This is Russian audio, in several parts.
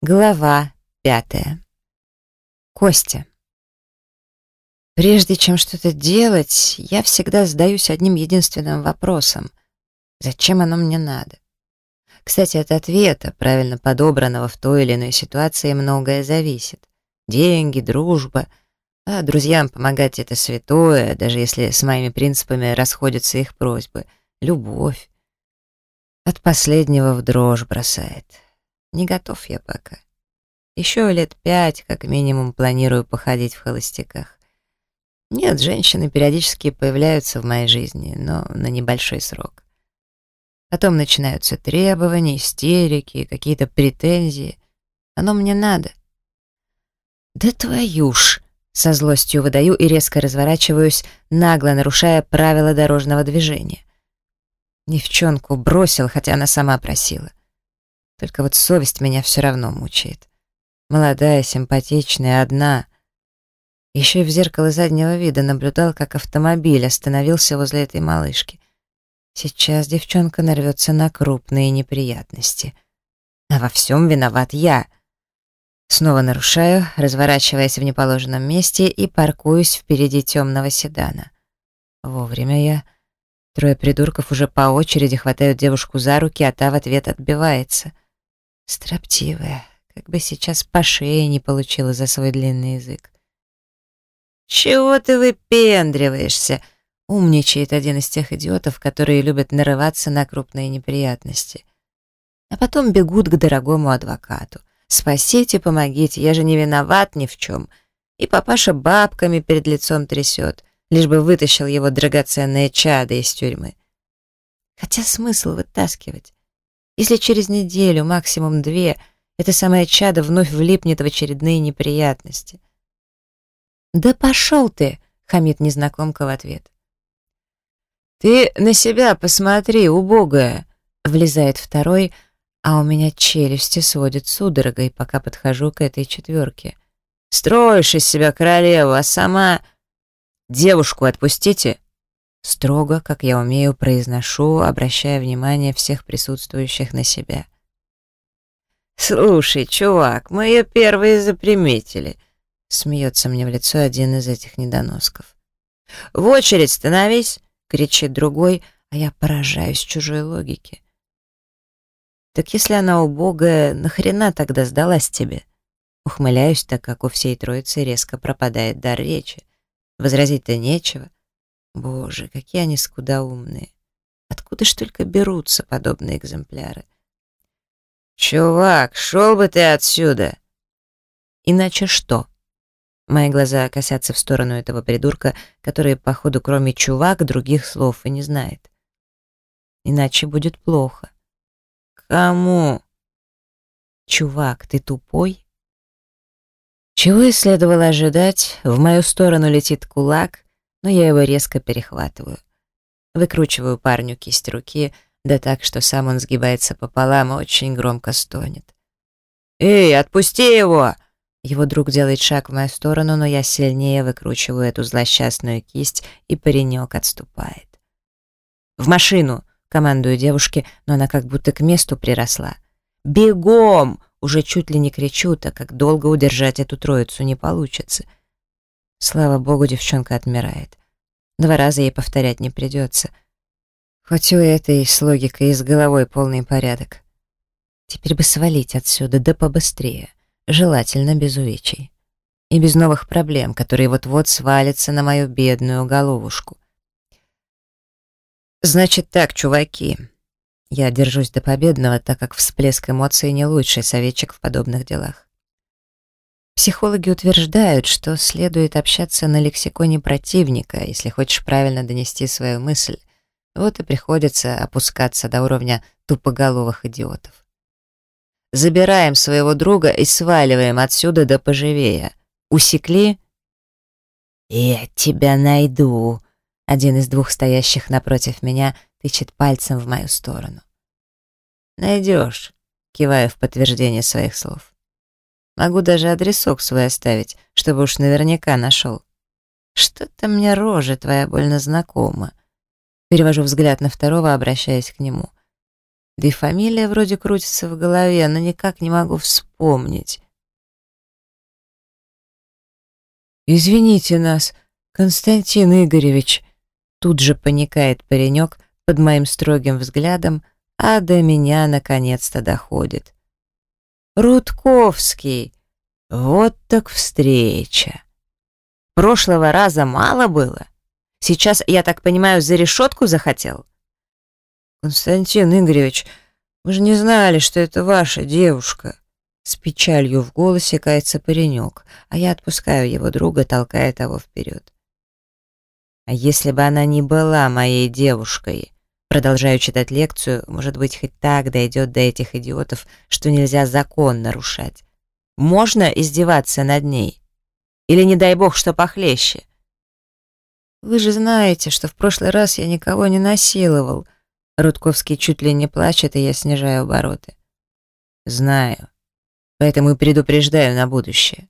Глава пятая. Костя. Прежде чем что-то делать, я всегда задаюсь одним единственным вопросом. Зачем оно мне надо? Кстати, от ответа, правильно подобранного в той или иной ситуации, многое зависит. Деньги, дружба. А друзьям помогать — это святое, даже если с моими принципами расходятся их просьбы. Любовь. От последнего в дрожь бросает. Не готов я пока. Еще лет пять, как минимум, планирую походить в холостяках. Нет, женщины периодически появляются в моей жизни, но на небольшой срок. Потом начинаются требования, истерики, какие-то претензии. Оно мне надо. Да твою ж! Со злостью выдаю и резко разворачиваюсь, нагло нарушая правила дорожного движения. Девчонку бросил, хотя она сама просила. Только вот совесть меня все равно мучает. Молодая, симпатичная, одна. Еще и в зеркало заднего вида наблюдал, как автомобиль остановился возле этой малышки. Сейчас девчонка нарвется на крупные неприятности. А во всем виноват я. Снова нарушаю, разворачиваясь в неположенном месте и паркуюсь впереди темного седана. Вовремя я... Трое придурков уже по очереди хватают девушку за руки, а та в ответ отбивается — Строптивая, как бы сейчас по шее не получила за свой длинный язык. «Чего ты выпендриваешься?» — умничает один из тех идиотов, которые любят нарываться на крупные неприятности. А потом бегут к дорогому адвокату. «Спасите, помогите, я же не виноват ни в чем». И папаша бабками перед лицом трясет, лишь бы вытащил его драгоценное чадо из тюрьмы. Хотя смысл вытаскивать? Если через неделю, максимум две, это самое чадо вновь влипнет в очередные неприятности. «Да пошел ты!» — хамит незнакомка в ответ. «Ты на себя посмотри, убогая!» — влезает второй, а у меня челюсти сводят судорогой, пока подхожу к этой четверке. «Строишь из себя королеву, а сама...» «Девушку отпустите!» Строго, как я умею, произношу, обращая внимание всех присутствующих на себя. «Слушай, чувак, мы ее первые заприметили», — смеется мне в лицо один из этих недоносков. «В очередь становись!» — кричит другой, а я поражаюсь чужой логике. «Так если она убогая, нахрена тогда сдалась тебе?» Ухмыляюсь, так как у всей троицы резко пропадает дар речи. Возразить-то нечего. Боже, какие они скудоумные. Откуда ж только берутся подобные экземпляры? «Чувак, шел бы ты отсюда!» «Иначе что?» Мои глаза косятся в сторону этого придурка, который, походу, кроме «чувак» других слов и не знает. Иначе будет плохо. «Кому?» «Чувак, ты тупой?» Чего и следовало ожидать, в мою сторону летит кулак, но я его резко перехватываю. Выкручиваю парню кисть руки, да так, что сам он сгибается пополам и очень громко стонет. «Эй, отпусти его!» Его друг делает шаг в мою сторону, но я сильнее выкручиваю эту злосчастную кисть, и паренек отступает. «В машину!» — командую девушке, но она как будто к месту приросла. «Бегом!» — уже чуть ли не кричу, так как долго удержать эту троицу не получится — Слава богу, девчонка отмирает. Два раза ей повторять не придется. Хоть у этой с логикой и с головой полный порядок. Теперь бы свалить отсюда, да побыстрее. Желательно без увечий. И без новых проблем, которые вот-вот свалятся на мою бедную головушку. Значит так, чуваки. Я держусь до победного, так как всплеск эмоций не лучший советчик в подобных делах. Психологи утверждают, что следует общаться на лексиконе противника, если хочешь правильно донести свою мысль. Вот и приходится опускаться до уровня тупоголовых идиотов. Забираем своего друга и сваливаем отсюда да поживее. Усекли? «Я тебя найду», — один из двух стоящих напротив меня тычет пальцем в мою сторону. «Найдешь», — киваю в подтверждение своих слов. Могу даже адресок свой оставить, чтобы уж наверняка нашел. Что-то мне рожа твоя больно знакома. Перевожу взгляд на второго, обращаясь к нему. Да и фамилия вроде крутится в голове, но никак не могу вспомнить. «Извините нас, Константин Игоревич», тут же паникает паренек под моим строгим взглядом, а до меня наконец-то доходит. «Рудковский! Вот так встреча! Прошлого раза мало было? Сейчас, я так понимаю, за решетку захотел?» «Константин Игоревич, мы же не знали, что это ваша девушка!» С печалью в голосе кается паренек, а я отпускаю его друга, толкая того вперед. «А если бы она не была моей девушкой?» Продолжаю читать лекцию, может быть, хоть так дойдет до этих идиотов, что нельзя закон нарушать. Можно издеваться над ней? Или, не дай бог, что похлеще? Вы же знаете, что в прошлый раз я никого не насиловал. Рудковский чуть ли не плачет, и я снижаю обороты. Знаю. Поэтому и предупреждаю на будущее.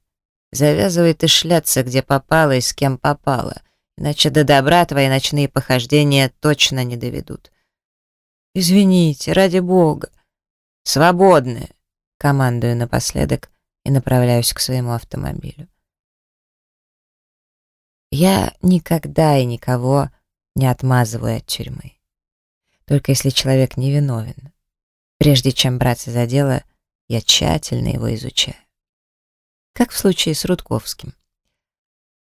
Завязывай ты шляться, где попало и с кем попало, иначе до добра твои ночные похождения точно не доведут. Извините, ради бога. Свободны, командую напоследок и направляюсь к своему автомобилю. Я никогда и никого не отмазываю от тюрьмы. Только если человек невиновен. Прежде чем браться за дело, я тщательно его изучаю. Как в случае с Рудковским.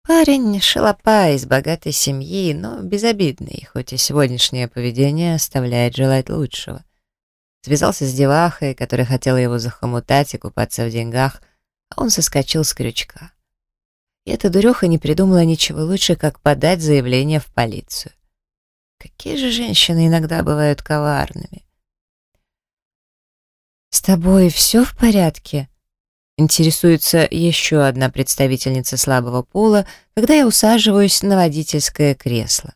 Парень шалопа из богатой семьи, но безобидный, хоть и сегодняшнее поведение оставляет желать лучшего. Связался с девахой, которая хотела его захомутать и купаться в деньгах, а он соскочил с крючка. И эта дуреха не придумала ничего лучше, как подать заявление в полицию. Какие же женщины иногда бывают коварными. «С тобой все в порядке?» Интересуется еще одна представительница слабого пола, когда я усаживаюсь на водительское кресло.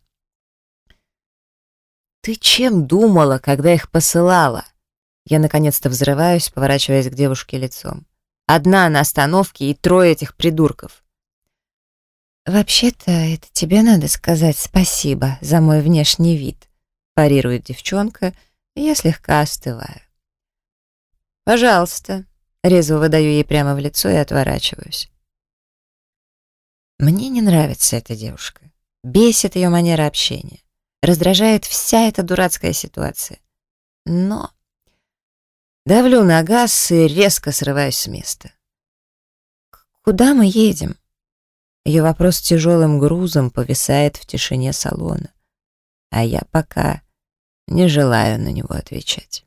«Ты чем думала, когда их посылала?» Я наконец-то взрываюсь, поворачиваясь к девушке лицом. «Одна на остановке и трое этих придурков». «Вообще-то это тебе надо сказать спасибо за мой внешний вид», парирует девчонка, и я слегка остываю. «Пожалуйста», — резво выдаю ей прямо в лицо и отворачиваюсь. Мне не нравится эта девушка. Бесит ее манера общения. Раздражает вся эта дурацкая ситуация. Но давлю на газ и резко срываюсь с места. «Куда мы едем?» Ее вопрос тяжелым грузом повисает в тишине салона. А я пока не желаю на него отвечать.